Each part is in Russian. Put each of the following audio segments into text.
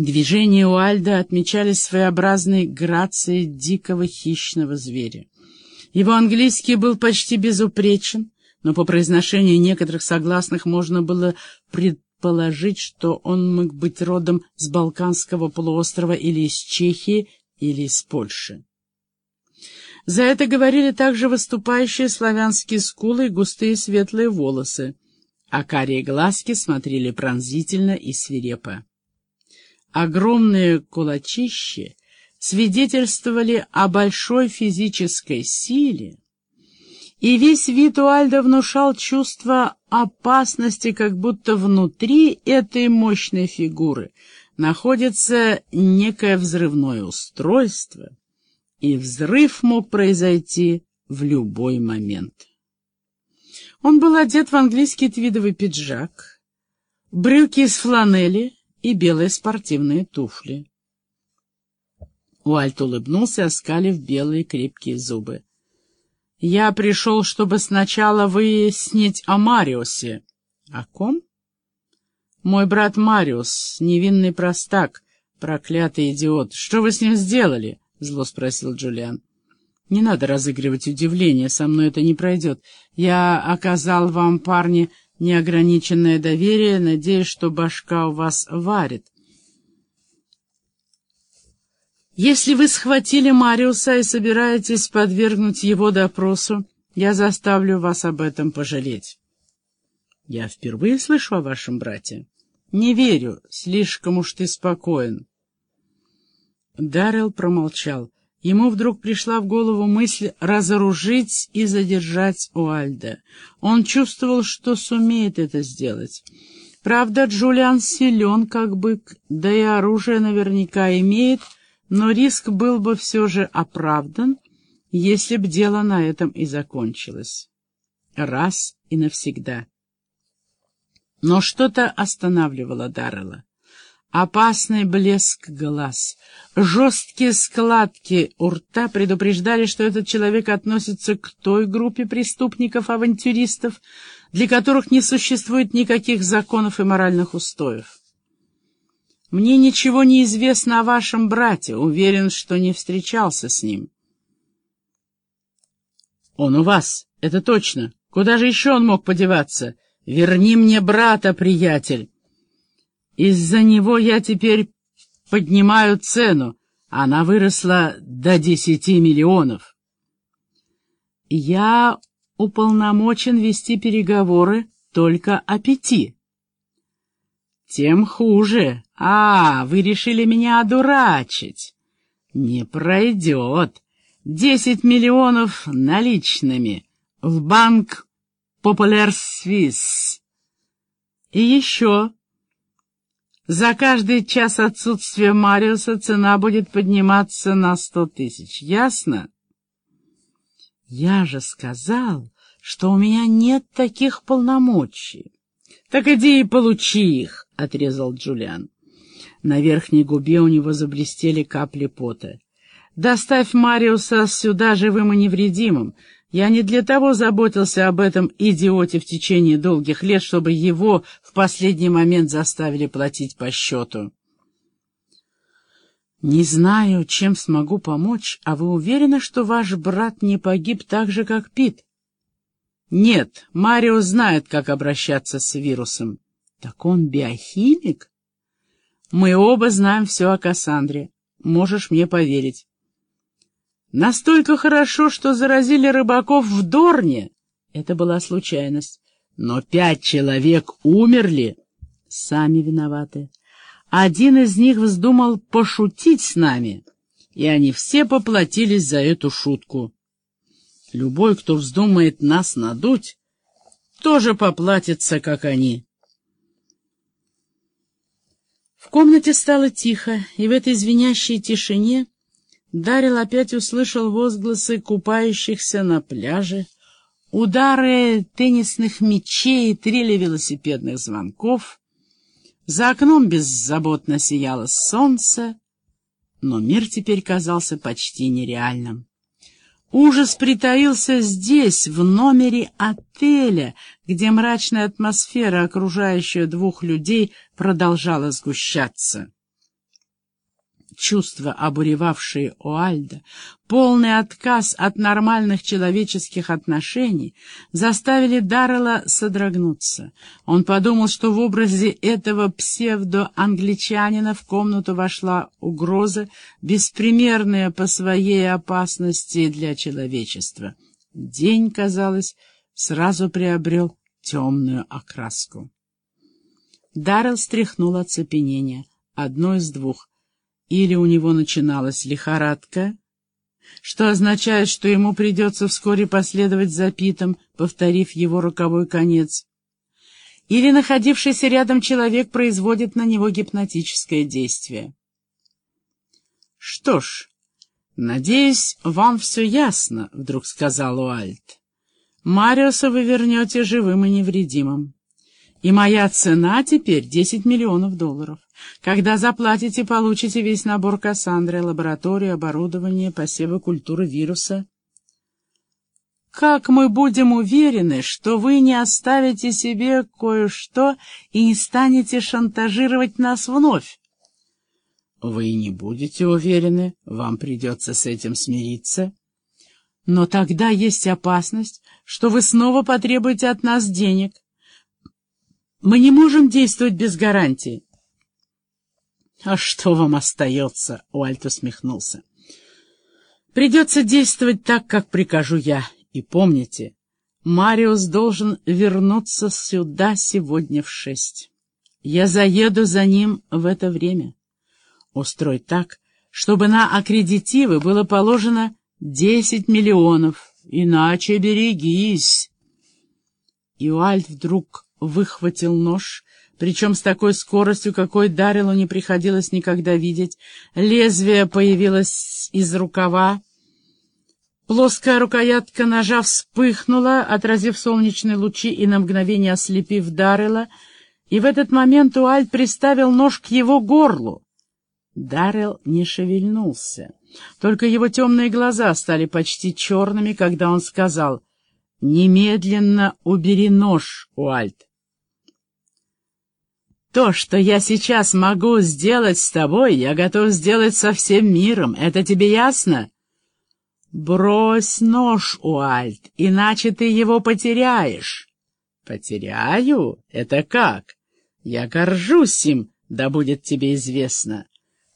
Движения Уальда отмечались своеобразной грацией дикого хищного зверя. Его английский был почти безупречен, но по произношению некоторых согласных можно было предположить, что он мог быть родом с Балканского полуострова или из Чехии, или из Польши. За это говорили также выступающие славянские скулы и густые светлые волосы, а карие глазки смотрели пронзительно и свирепо. Огромные кулачищи свидетельствовали о большой физической силе, и весь вид Уальда внушал чувство опасности, как будто внутри этой мощной фигуры находится некое взрывное устройство, и взрыв мог произойти в любой момент. Он был одет в английский твидовый пиджак, брюки из фланели и белые спортивные туфли. Уальт улыбнулся, оскалив белые крепкие зубы. «Я пришел, чтобы сначала выяснить о Мариусе». «О ком?» «Мой брат Мариус, невинный простак, проклятый идиот. Что вы с ним сделали?» — зло спросил Джулиан. «Не надо разыгрывать удивление, со мной это не пройдет. Я оказал вам, парни, неограниченное доверие, надеюсь, что башка у вас варит. Если вы схватили Мариуса и собираетесь подвергнуть его допросу, я заставлю вас об этом пожалеть. Я впервые слышу о вашем брате. Не верю, слишком уж ты спокоен. Даррелл промолчал. Ему вдруг пришла в голову мысль разоружить и задержать Уальда. Он чувствовал, что сумеет это сделать. Правда, Джулиан силен, как бык, да и оружие наверняка имеет, но риск был бы все же оправдан, если б дело на этом и закончилось. Раз и навсегда. Но что-то останавливало Даррелла. Опасный блеск глаз, жесткие складки у рта предупреждали, что этот человек относится к той группе преступников-авантюристов, для которых не существует никаких законов и моральных устоев. «Мне ничего не известно о вашем брате, уверен, что не встречался с ним». «Он у вас, это точно. Куда же еще он мог подеваться? Верни мне брата, приятель!» Из-за него я теперь поднимаю цену. Она выросла до десяти миллионов. Я уполномочен вести переговоры только о пяти. Тем хуже. А, вы решили меня одурачить. Не пройдет. Десять миллионов наличными в банк Популяр Свис. И еще за каждый час отсутствия Мариуса цена будет подниматься на сто тысяч. Ясно? Я же сказал, что у меня нет таких полномочий. Так иди и получи их, — отрезал Джулиан. На верхней губе у него заблестели капли пота. «Доставь Мариуса сюда живым и невредимым. Я не для того заботился об этом идиоте в течение долгих лет, чтобы его в последний момент заставили платить по счету. «Не знаю, чем смогу помочь, а вы уверены, что ваш брат не погиб так же, как Пит?» «Нет, Марио знает, как обращаться с вирусом». «Так он биохимик?» «Мы оба знаем все о Кассандре. Можешь мне поверить». Настолько хорошо, что заразили рыбаков в Дорне. Это была случайность. Но пять человек умерли. Сами виноваты. Один из них вздумал пошутить с нами, и они все поплатились за эту шутку. Любой, кто вздумает нас надуть, тоже поплатится, как они. В комнате стало тихо, и в этой звенящей тишине Дарил опять услышал возгласы купающихся на пляже, удары теннисных мячей трели велосипедных звонков. За окном беззаботно сияло солнце, но мир теперь казался почти нереальным. Ужас притаился здесь, в номере отеля, где мрачная атмосфера, окружающая двух людей, продолжала сгущаться. Чувства, обуревавшие Уальда, полный отказ от нормальных человеческих отношений, заставили Даррелла содрогнуться. Он подумал, что в образе этого псевдоангличанина в комнату вошла угроза, беспримерная по своей опасности для человечества. День, казалось, сразу приобрел темную окраску. Даррелл стряхнул оцепенение. Одно из двух. Или у него начиналась лихорадка, что означает, что ему придется вскоре последовать за Питом, повторив его роковой конец. Или находившийся рядом человек производит на него гипнотическое действие. «Что ж, надеюсь, вам все ясно», — вдруг сказал Уальт. «Мариуса вы вернете живым и невредимым. И моя цена теперь десять миллионов долларов. Когда заплатите, получите весь набор Кассандры, лабораторию, оборудование, посевы культуры вируса. Как мы будем уверены, что вы не оставите себе кое-что и не станете шантажировать нас вновь? Вы не будете уверены, вам придется с этим смириться. Но тогда есть опасность, что вы снова потребуете от нас денег. Мы не можем действовать без гарантии. «А что вам остается?» — Уальт усмехнулся. «Придется действовать так, как прикажу я. И помните, Мариус должен вернуться сюда сегодня в шесть. Я заеду за ним в это время. Устрой так, чтобы на аккредитивы было положено десять миллионов, иначе берегись». И Уальт вдруг выхватил нож причем с такой скоростью, какой Дарилу не приходилось никогда видеть. Лезвие появилось из рукава. Плоская рукоятка ножа вспыхнула, отразив солнечные лучи и на мгновение ослепив Даррела, и в этот момент Уальд приставил нож к его горлу. Даррел не шевельнулся. Только его темные глаза стали почти черными, когда он сказал «Немедленно убери нож, Уальд». То, что я сейчас могу сделать с тобой, я готов сделать со всем миром. Это тебе ясно? Брось нож, Уальт, иначе ты его потеряешь. Потеряю? Это как? Я горжусь им, да будет тебе известно.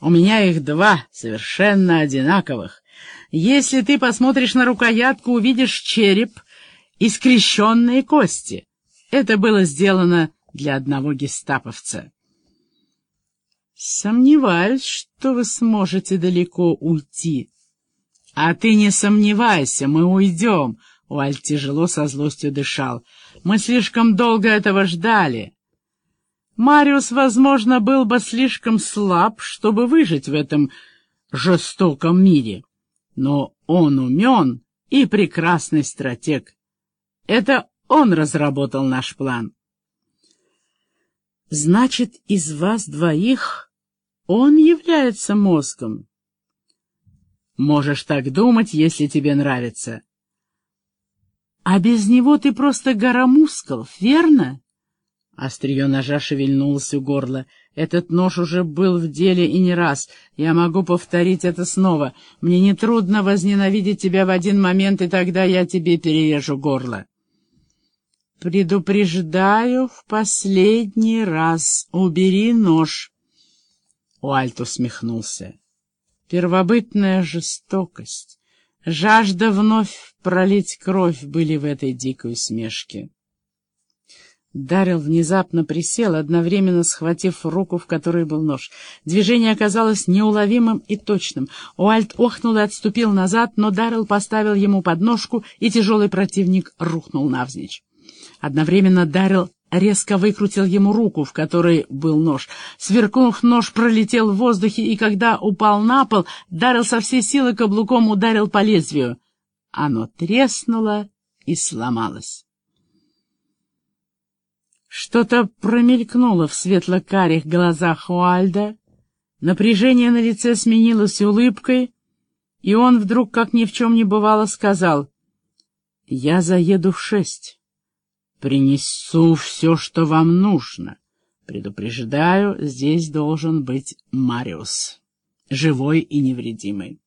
У меня их два, совершенно одинаковых. Если ты посмотришь на рукоятку, увидишь череп и скрещенные кости. Это было сделано для одного гестаповца. Сомневаюсь, что вы сможете далеко уйти. А ты не сомневайся, мы уйдем. Уальт тяжело со злостью дышал. Мы слишком долго этого ждали. Мариус, возможно, был бы слишком слаб, чтобы выжить в этом жестоком мире. Но он умен и прекрасный стратег. Это он разработал наш план. Значит, из вас двоих он является мозгом? Можешь так думать, если тебе нравится. А без него ты просто гора мускулов, верно? Острие ножа шевельнулось у горла. Этот нож уже был в деле и не раз. Я могу повторить это снова. Мне нетрудно возненавидеть тебя в один момент, и тогда я тебе перережу горло. «Предупреждаю в последний раз. Убери нож!» Уальт усмехнулся. Первобытная жестокость, жажда вновь пролить кровь были в этой дикой усмешке. Дарил внезапно присел, одновременно схватив руку, в которой был нож. Движение оказалось неуловимым и точным. Уальт охнул и отступил назад, но Дарил поставил ему подножку, и тяжелый противник рухнул навзничь. Одновременно Дарил резко выкрутил ему руку, в которой был нож. Сверкнув, нож пролетел в воздухе, и когда упал на пол, Дарил со всей силы каблуком ударил по лезвию. Оно треснуло и сломалось. Что-то промелькнуло в светло-карих глазах Уальда, напряжение на лице сменилось улыбкой, и он вдруг, как ни в чем не бывало, сказал, «Я заеду в шесть». Принесу все, что вам нужно. Предупреждаю, здесь должен быть Мариус. живой и невредимой.